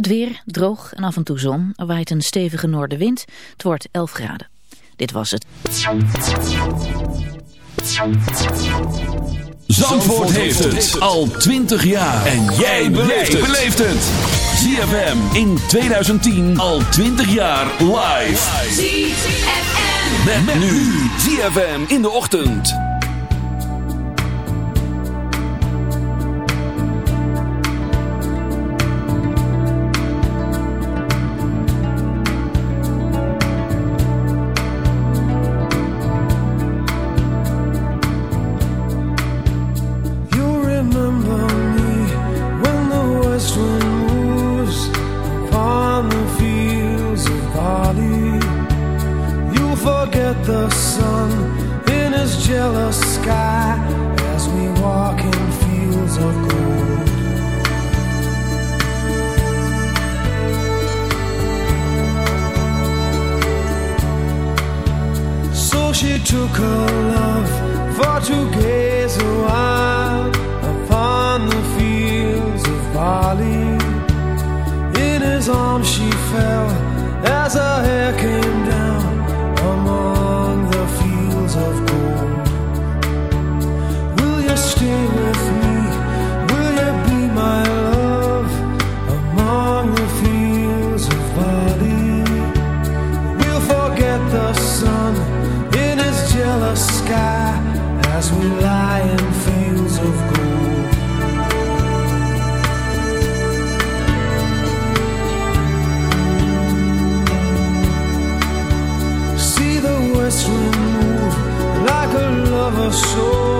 Het weer droog en af en toe zon. Er waait een stevige noordenwind. Het wordt 11 graden. Dit was het. Zandvoort heeft het al 20 jaar. En jij beleeft het. ZFM in 2010 al 20 jaar live. ZFM. Met, nu. ZFM in de ochtend. of a soul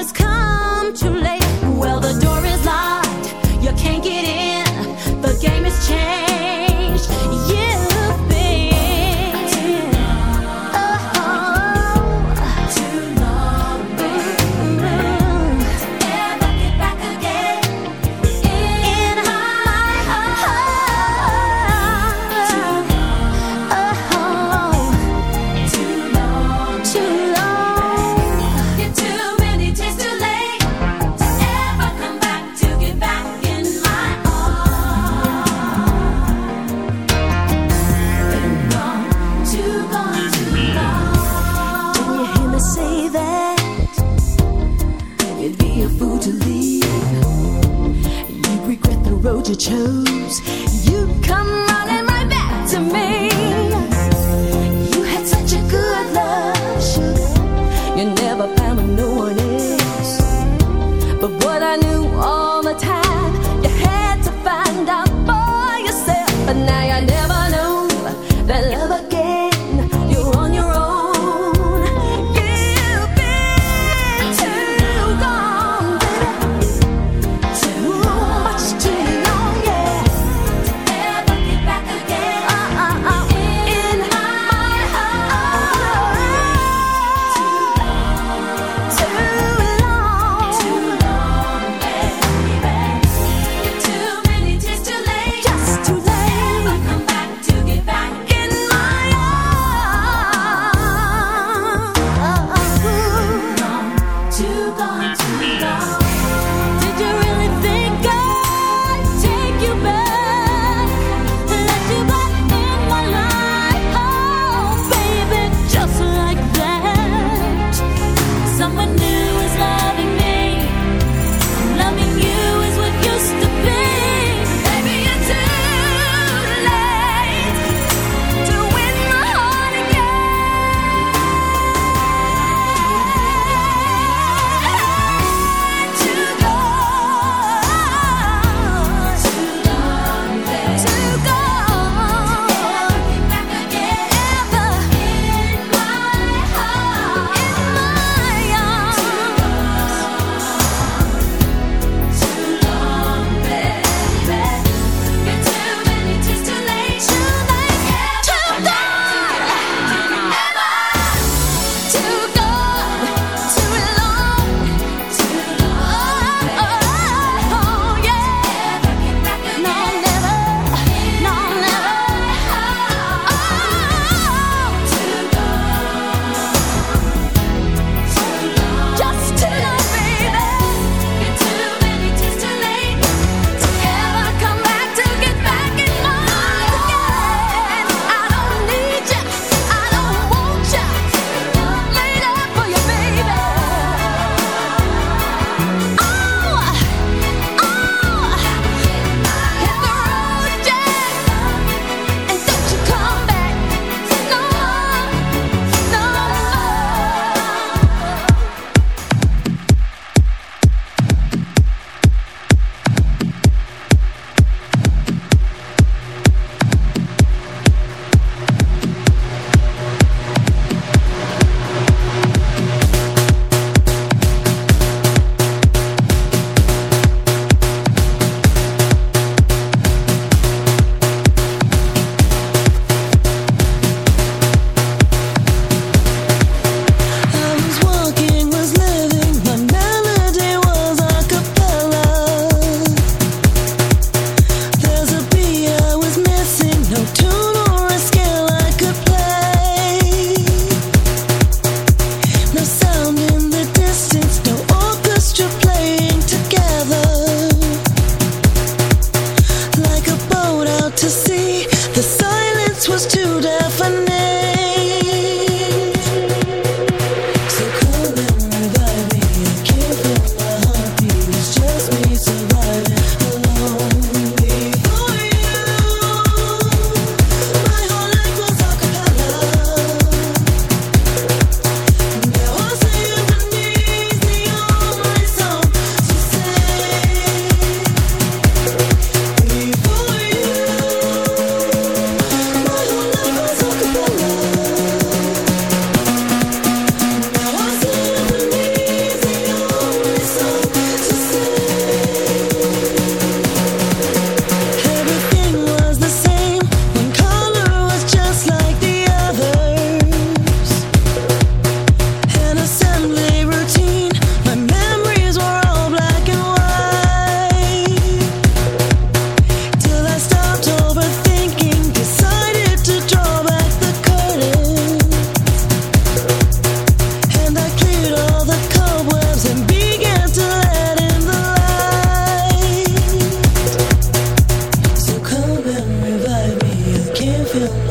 feel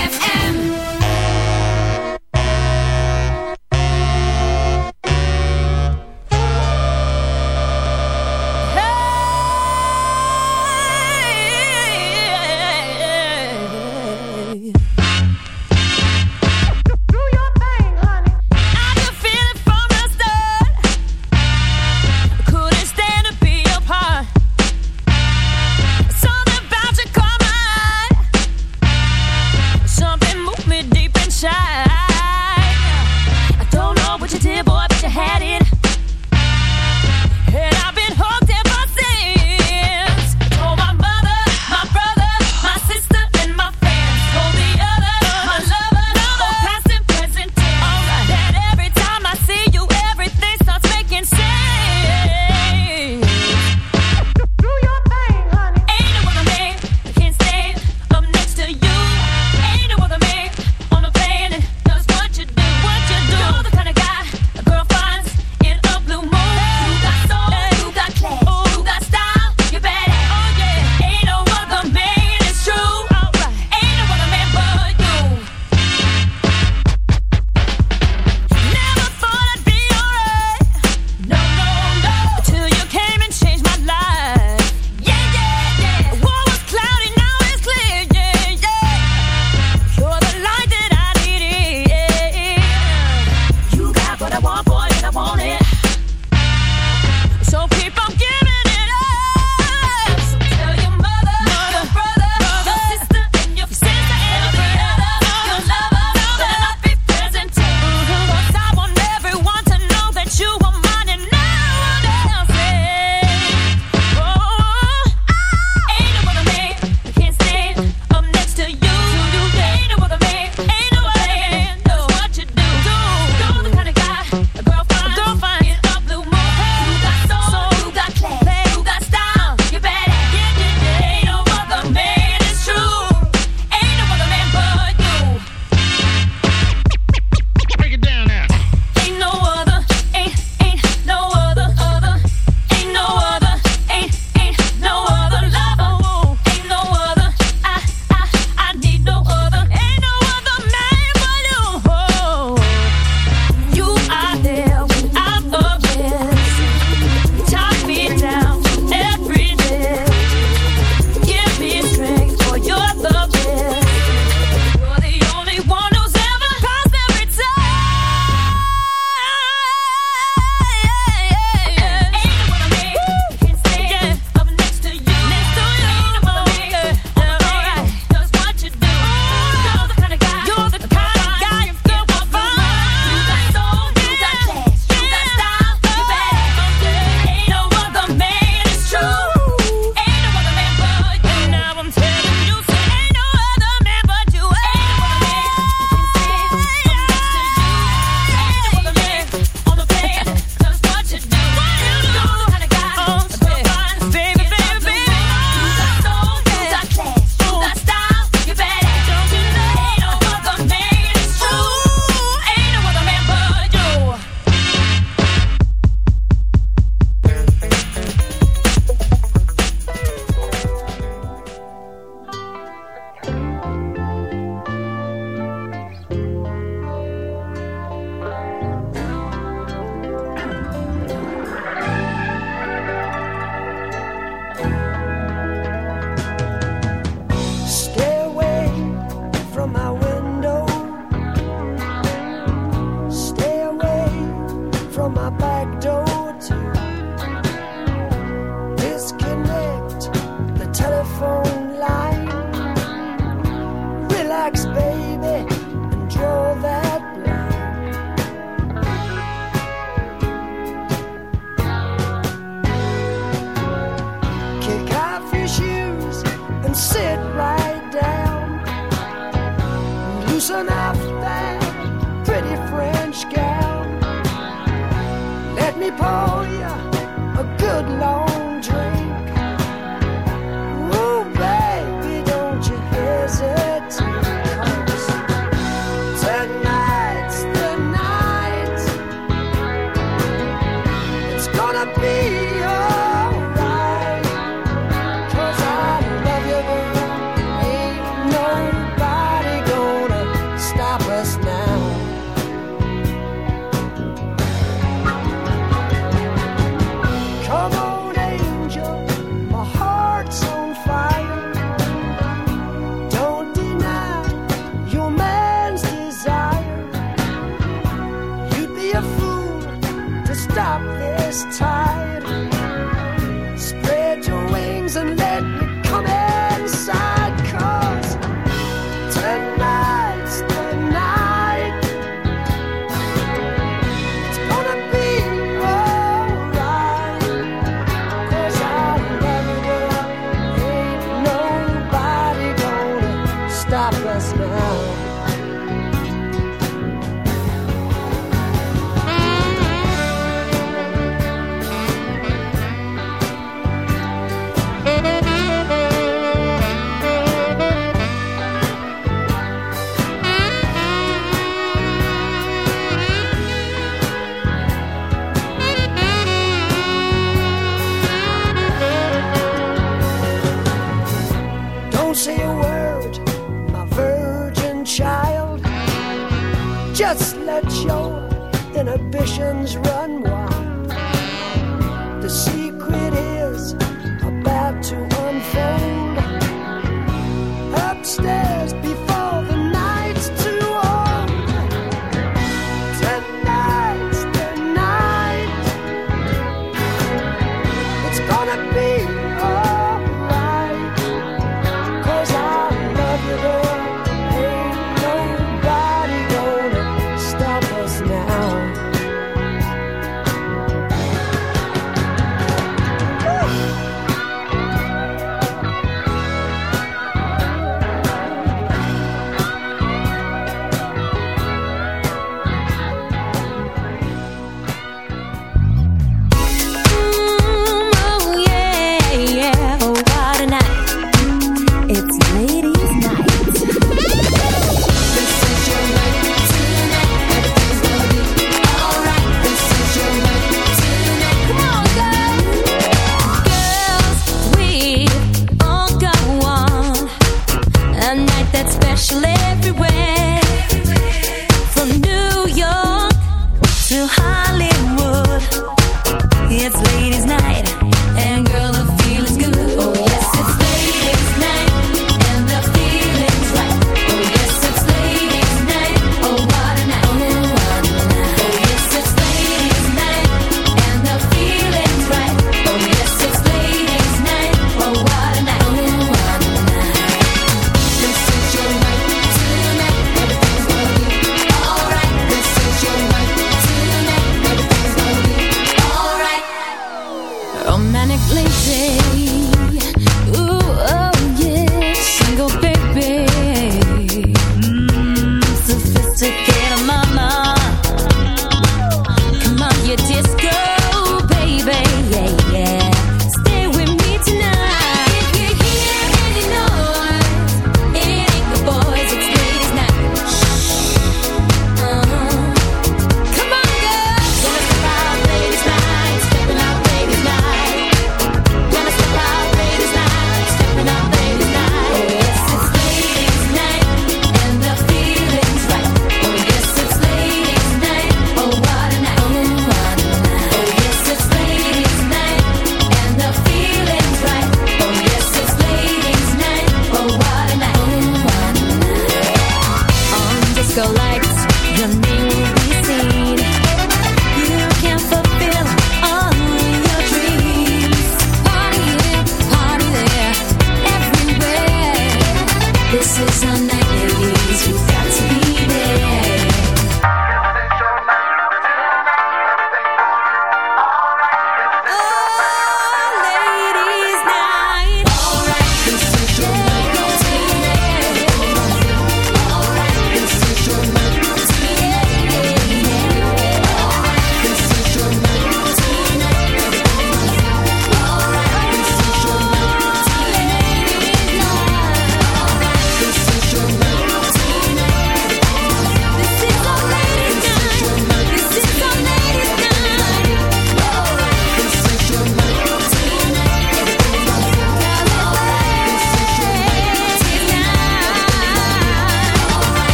like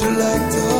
selector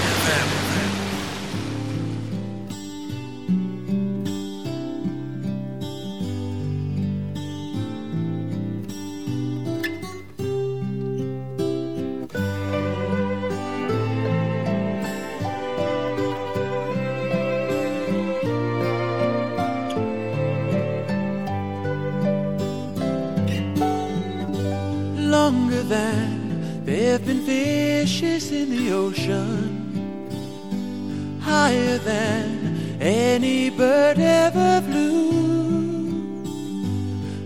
Bird ever flew,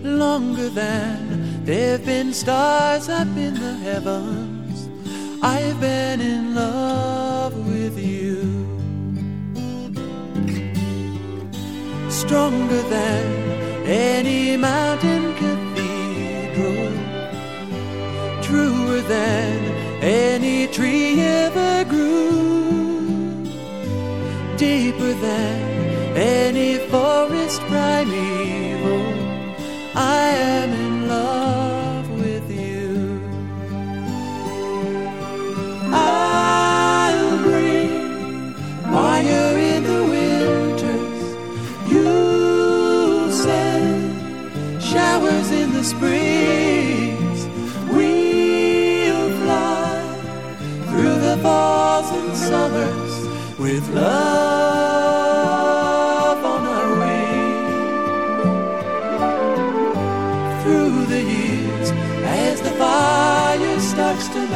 longer than there have been stars up in the heavens. I've been in love with you. Stronger than any mountain cathedral truer than any tree ever grew, deeper than any forest primeval. I am in love with you. I'll bring fire in the winters. You'll send showers in the springs. We'll fly through the falls and summers with love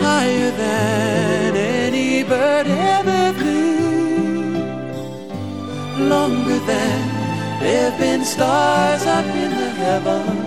higher than any bird ever flew, longer than there've been stars up in the heavens.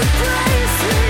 embrace me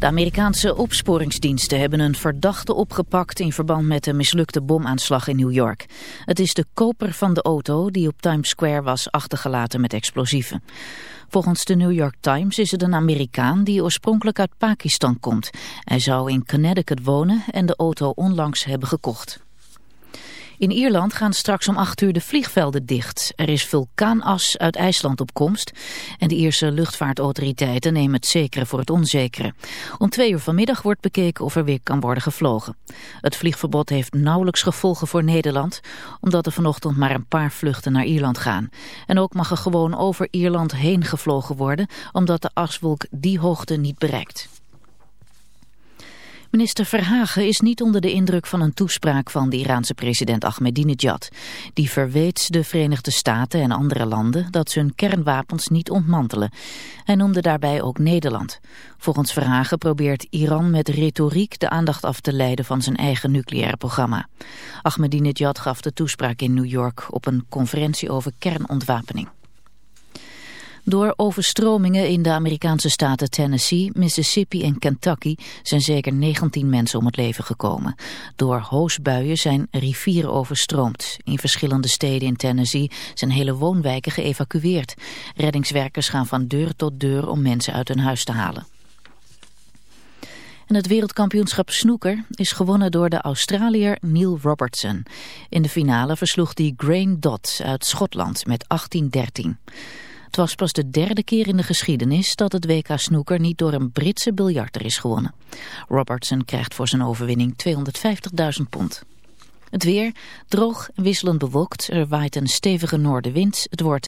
De Amerikaanse opsporingsdiensten hebben een verdachte opgepakt in verband met de mislukte bomaanslag in New York. Het is de koper van de auto die op Times Square was achtergelaten met explosieven. Volgens de New York Times is het een Amerikaan die oorspronkelijk uit Pakistan komt. Hij zou in Connecticut wonen en de auto onlangs hebben gekocht. In Ierland gaan straks om 8 uur de vliegvelden dicht. Er is vulkaanas uit IJsland op komst en de Ierse luchtvaartautoriteiten nemen het zekere voor het onzekere. Om twee uur vanmiddag wordt bekeken of er weer kan worden gevlogen. Het vliegverbod heeft nauwelijks gevolgen voor Nederland, omdat er vanochtend maar een paar vluchten naar Ierland gaan. En ook mag er gewoon over Ierland heen gevlogen worden, omdat de aswolk die hoogte niet bereikt. Minister Verhagen is niet onder de indruk van een toespraak van de Iraanse president Ahmadinejad. Die verweet de Verenigde Staten en andere landen dat ze hun kernwapens niet ontmantelen. Hij noemde daarbij ook Nederland. Volgens Verhagen probeert Iran met retoriek de aandacht af te leiden van zijn eigen nucleaire programma. Ahmadinejad gaf de toespraak in New York op een conferentie over kernontwapening. Door overstromingen in de Amerikaanse staten Tennessee, Mississippi en Kentucky zijn zeker 19 mensen om het leven gekomen. Door hoosbuien zijn rivieren overstroomd. In verschillende steden in Tennessee zijn hele woonwijken geëvacueerd. Reddingswerkers gaan van deur tot deur om mensen uit hun huis te halen. En het wereldkampioenschap snoeker is gewonnen door de Australiër Neil Robertson. In de finale versloeg hij Grain Dot uit Schotland met 18-13. Het was pas de derde keer in de geschiedenis dat het WK snoeker niet door een Britse biljarter is gewonnen. Robertson krijgt voor zijn overwinning 250.000 pond. Het weer, droog en wisselend bewolkt, er waait een stevige noordenwind, het wordt